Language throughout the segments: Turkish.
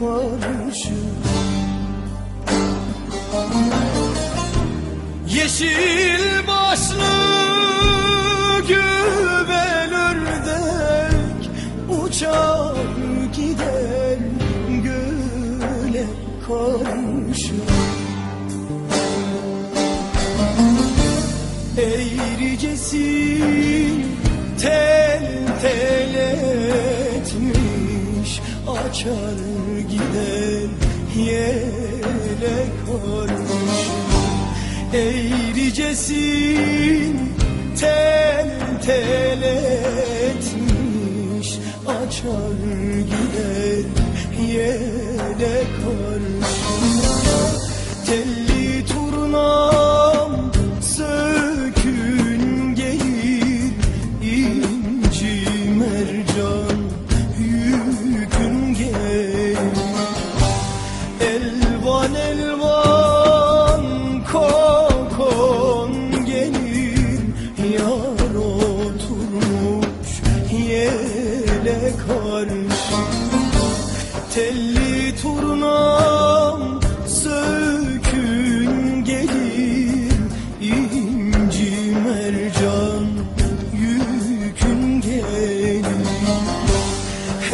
karışır Yeşil başlı güven ördek uçar gider göle karışır Eğricesi tel tel etmiş açar yele karşı Eğricesin tel tel etmiş. Açar gider yele karşı Telli turnam sökün gelir inci mercan yükün gelir.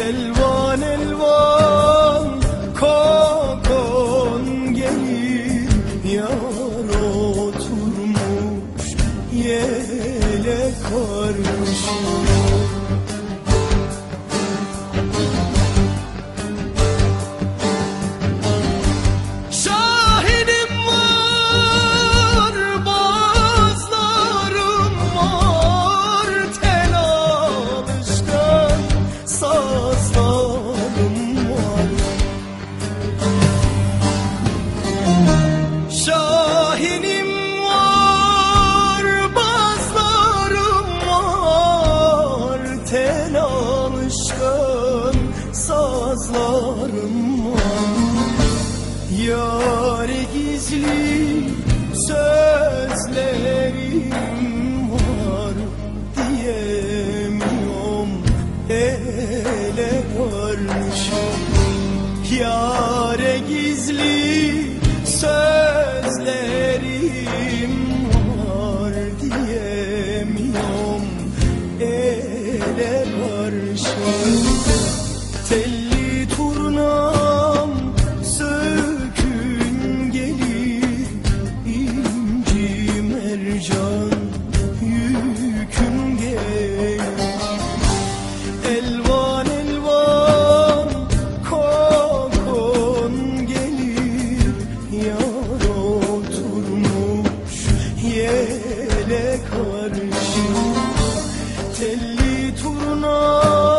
Elvan elvan kokon gelir Yar oturmuş yele karşı sazlarım var. Gizli sözlerim var diyemiyorum ele varmışım Yâre gizli sözlerim turno